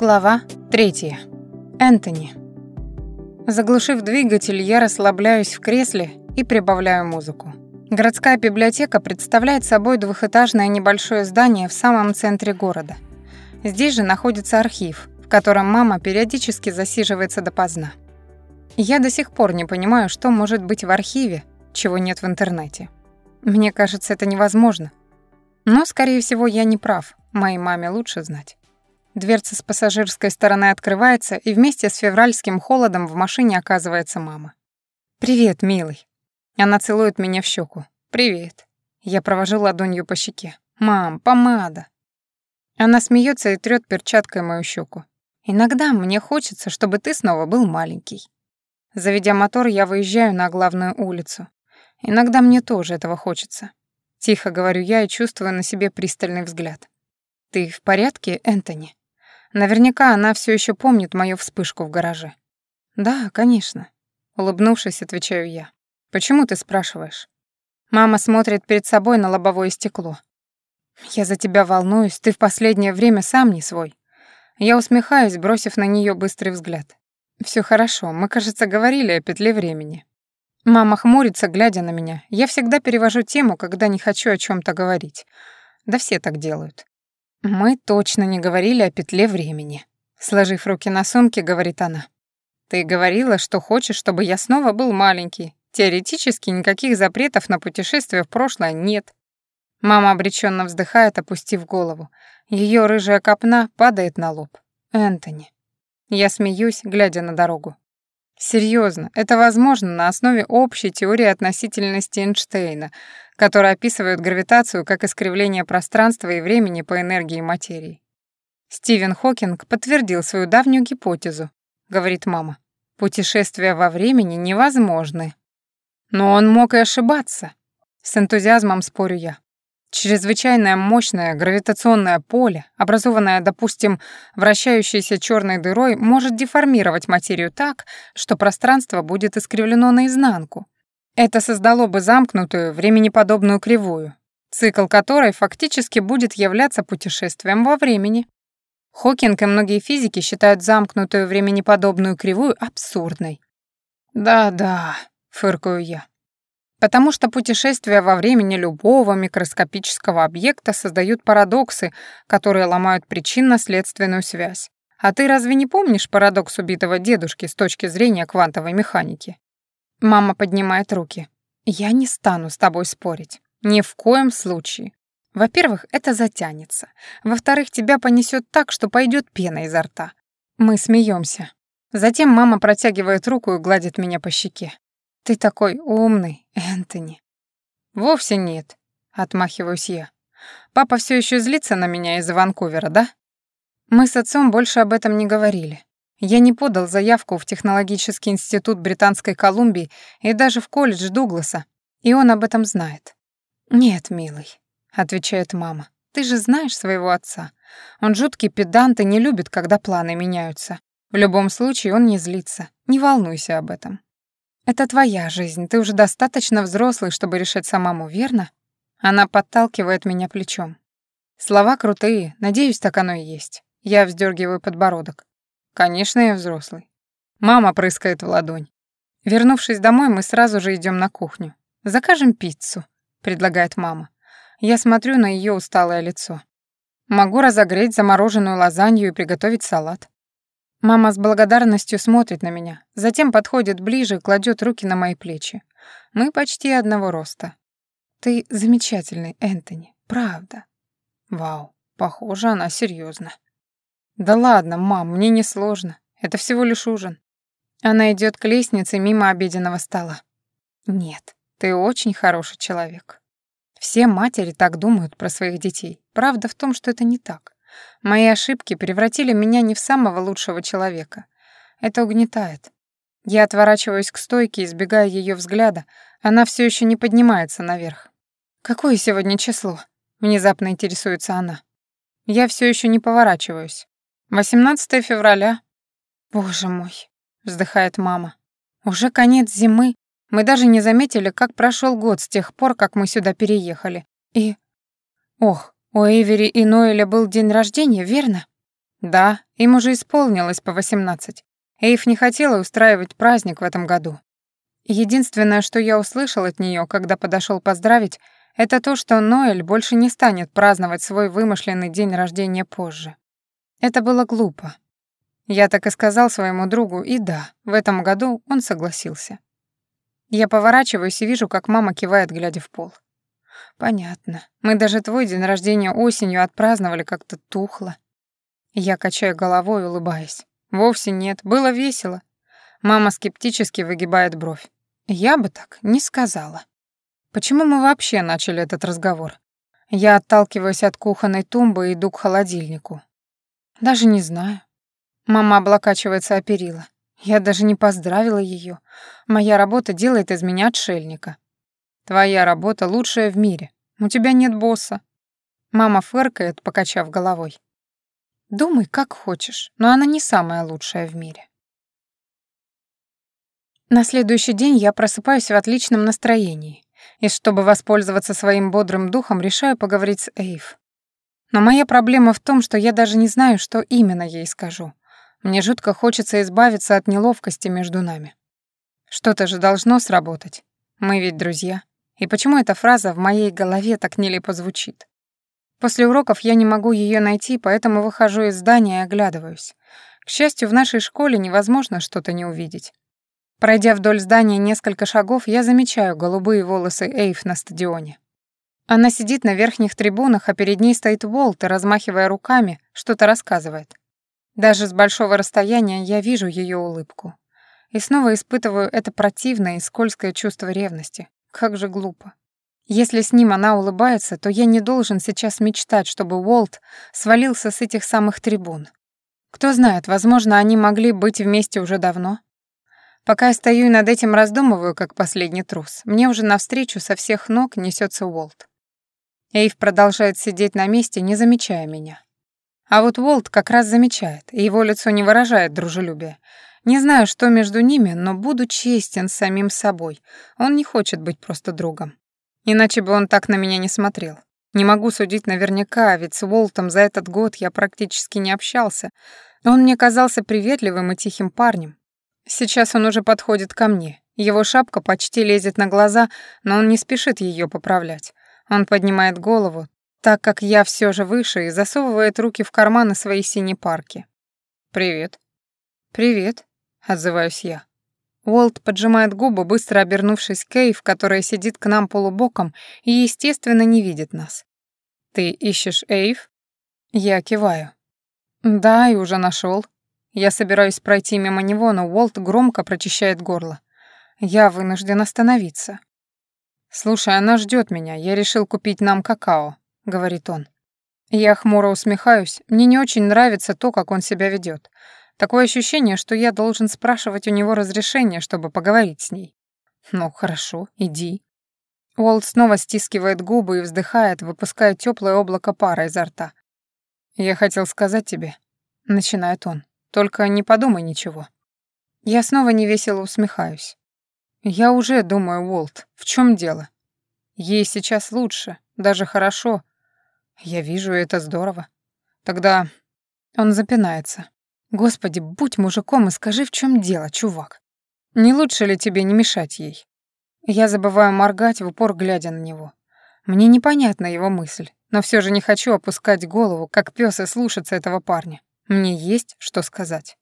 Глава третья. Энтони. Заглушив двигатель, я расслабляюсь в кресле и прибавляю музыку. Городская библиотека представляет собой двухэтажное небольшое здание в самом центре города. Здесь же находится архив, в котором мама периодически засиживается допоздна. Я до сих пор не понимаю, что может быть в архиве, чего нет в интернете. Мне кажется, это невозможно. Но, скорее всего, я не прав. Моей маме лучше знать. Дверца с пассажирской стороны открывается, и вместе с февральским холодом в машине оказывается мама. «Привет, милый». Она целует меня в щеку. «Привет». Я провожу ладонью по щеке. «Мам, помада». Она смеется и трёт перчаткой мою щеку. «Иногда мне хочется, чтобы ты снова был маленький». Заведя мотор, я выезжаю на главную улицу. Иногда мне тоже этого хочется. Тихо говорю я и чувствую на себе пристальный взгляд. «Ты в порядке, Энтони?» Наверняка она все еще помнит мою вспышку в гараже. Да, конечно. Улыбнувшись, отвечаю я. Почему ты спрашиваешь? Мама смотрит перед собой на лобовое стекло. Я за тебя волнуюсь, ты в последнее время сам не свой. Я усмехаюсь, бросив на нее быстрый взгляд. Все хорошо, мы, кажется, говорили о петле времени. Мама хмурится, глядя на меня. Я всегда перевожу тему, когда не хочу о чем то говорить. Да все так делают. «Мы точно не говорили о петле времени», — сложив руки на сумке, говорит она. «Ты говорила, что хочешь, чтобы я снова был маленький. Теоретически никаких запретов на путешествие в прошлое нет». Мама обреченно вздыхает, опустив голову. Ее рыжая копна падает на лоб. «Энтони». Я смеюсь, глядя на дорогу. Серьезно, это возможно на основе общей теории относительности Эйнштейна, которая описывает гравитацию как искривление пространства и времени по энергии материи. Стивен Хокинг подтвердил свою давнюю гипотезу, говорит мама. Путешествия во времени невозможны. Но он мог и ошибаться. С энтузиазмом спорю я. Чрезвычайное мощное гравитационное поле, образованное, допустим, вращающейся черной дырой, может деформировать материю так, что пространство будет искривлено наизнанку. Это создало бы замкнутую, временеподобную кривую, цикл которой фактически будет являться путешествием во времени. Хокинг и многие физики считают замкнутую временеподобную кривую абсурдной. «Да-да», — фыркаю я. Потому что путешествия во времени любого микроскопического объекта создают парадоксы, которые ломают причинно-следственную связь. А ты разве не помнишь парадокс убитого дедушки с точки зрения квантовой механики? Мама поднимает руки. Я не стану с тобой спорить. Ни в коем случае. Во-первых, это затянется. Во-вторых, тебя понесет так, что пойдет пена изо рта. Мы смеемся. Затем мама протягивает руку и гладит меня по щеке. «Ты такой умный, Энтони». «Вовсе нет», — отмахиваюсь я. «Папа все еще злится на меня из Ванкувера, да?» Мы с отцом больше об этом не говорили. Я не подал заявку в Технологический институт Британской Колумбии и даже в колледж Дугласа, и он об этом знает. «Нет, милый», — отвечает мама, — «ты же знаешь своего отца. Он жуткий педант и не любит, когда планы меняются. В любом случае он не злится. Не волнуйся об этом». Это твоя жизнь, ты уже достаточно взрослый, чтобы решать самому, верно? Она подталкивает меня плечом. Слова крутые, надеюсь, так оно и есть. Я вздергиваю подбородок. Конечно, я взрослый. Мама прыскает в ладонь. Вернувшись домой, мы сразу же идем на кухню. Закажем пиццу, предлагает мама. Я смотрю на ее усталое лицо. Могу разогреть замороженную лазанью и приготовить салат. Мама с благодарностью смотрит на меня, затем подходит ближе, кладет руки на мои плечи. Мы почти одного роста. Ты замечательный, Энтони, правда. Вау, похоже, она серьезно. Да ладно, мам, мне не сложно. Это всего лишь ужин. Она идет к лестнице мимо обеденного стола. Нет, ты очень хороший человек. Все матери так думают про своих детей. Правда в том, что это не так. Мои ошибки превратили меня не в самого лучшего человека. Это угнетает. Я отворачиваюсь к стойке, избегая ее взгляда. Она все еще не поднимается наверх. «Какое сегодня число?» — внезапно интересуется она. Я все еще не поворачиваюсь. «18 февраля». «Боже мой», — вздыхает мама. «Уже конец зимы. Мы даже не заметили, как прошел год с тех пор, как мы сюда переехали. И... Ох, у Эйвери и Ноэля был день рождения, верно? Да, им уже исполнилось по 18. Эйв не хотела устраивать праздник в этом году. Единственное, что я услышал от нее, когда подошел поздравить, это то, что Ноэль больше не станет праздновать свой вымышленный день рождения позже. Это было глупо. Я так и сказал своему другу, и да, в этом году он согласился. Я поворачиваюсь и вижу, как мама кивает, глядя в пол. Понятно. Мы даже твой день рождения осенью отпраздновали как-то тухло. Я качаю головой, улыбаясь. Вовсе нет, было весело. Мама скептически выгибает бровь. Я бы так не сказала. Почему мы вообще начали этот разговор? Я отталкиваюсь от кухонной тумбы и иду к холодильнику. Даже не знаю. Мама облокачивается о перила. Я даже не поздравила ее. Моя работа делает из меня отшельника. Твоя работа лучшая в мире. У тебя нет босса. Мама фыркает, покачав головой. Думай, как хочешь, но она не самая лучшая в мире. На следующий день я просыпаюсь в отличном настроении, и чтобы воспользоваться своим бодрым духом, решаю поговорить с Эйв. Но моя проблема в том, что я даже не знаю, что именно ей скажу. Мне жутко хочется избавиться от неловкости между нами. Что-то же должно сработать. Мы ведь друзья. И почему эта фраза в моей голове так нелепо звучит? После уроков я не могу ее найти, поэтому выхожу из здания и оглядываюсь. К счастью, в нашей школе невозможно что-то не увидеть. Пройдя вдоль здания несколько шагов, я замечаю голубые волосы Эйв на стадионе. Она сидит на верхних трибунах, а перед ней стоит Уолт и, размахивая руками, что-то рассказывает. Даже с большого расстояния я вижу ее улыбку. И снова испытываю это противное и скользкое чувство ревности. Как же глупо. Если с ним она улыбается, то я не должен сейчас мечтать, чтобы Уолт свалился с этих самых трибун. Кто знает, возможно, они могли быть вместе уже давно. Пока я стою и над этим раздумываю, как последний трус, мне уже навстречу со всех ног несется Уолт. Эйв продолжает сидеть на месте, не замечая меня. А вот Уолт как раз замечает, и его лицо не выражает дружелюбия. Не знаю, что между ними, но буду честен с самим собой. Он не хочет быть просто другом. Иначе бы он так на меня не смотрел. Не могу судить наверняка, ведь с Уолтом за этот год я практически не общался. Он мне казался приветливым и тихим парнем. Сейчас он уже подходит ко мне. Его шапка почти лезет на глаза, но он не спешит ее поправлять. Он поднимает голову, так как я все же выше, и засовывает руки в карманы своей синей парки. «Привет». «Привет», — отзываюсь я. Уолт поджимает губы, быстро обернувшись к Кейв, которая сидит к нам полубоком и, естественно, не видит нас. «Ты ищешь Эйв?» Я киваю. «Да, и уже нашел. Я собираюсь пройти мимо него, но Уолт громко прочищает горло. Я вынужден остановиться. «Слушай, она ждет меня. Я решил купить нам какао», — говорит он. Я хмуро усмехаюсь. Мне не очень нравится то, как он себя ведет. Такое ощущение, что я должен спрашивать у него разрешение, чтобы поговорить с ней. Ну, хорошо, иди. Уолт снова стискивает губы и вздыхает, выпуская теплое облако пара изо рта. «Я хотел сказать тебе», — начинает он, — «только не подумай ничего». Я снова невесело усмехаюсь. «Я уже думаю, Уолт, в чем дело? Ей сейчас лучше, даже хорошо. Я вижу, это здорово. Тогда он запинается. Господи, будь мужиком и скажи, в чем дело, чувак. Не лучше ли тебе не мешать ей? Я забываю моргать, в упор глядя на него. Мне непонятна его мысль, но все же не хочу опускать голову, как пес и слушаться этого парня. Мне есть что сказать.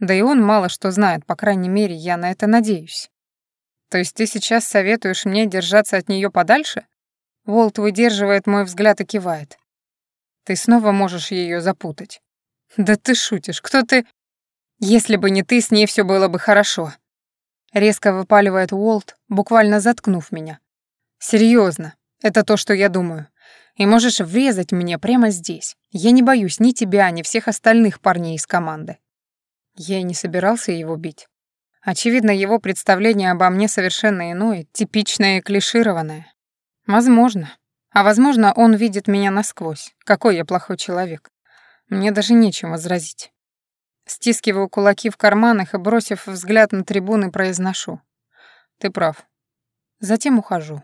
Да и он мало что знает, по крайней мере, я на это надеюсь. То есть ты сейчас советуешь мне держаться от нее подальше? Волт выдерживает мой взгляд и кивает. Ты снова можешь ее запутать. «Да ты шутишь, кто ты...» «Если бы не ты, с ней все было бы хорошо». Резко выпаливает Уолт, буквально заткнув меня. Серьезно, это то, что я думаю. И можешь врезать мне прямо здесь. Я не боюсь ни тебя, ни всех остальных парней из команды». Я и не собирался его бить. Очевидно, его представление обо мне совершенно иное, типичное и клишированное. Возможно. А возможно, он видит меня насквозь. Какой я плохой человек. Мне даже нечем возразить. Стискиваю кулаки в карманах и, бросив взгляд на трибуны, произношу. Ты прав. Затем ухожу.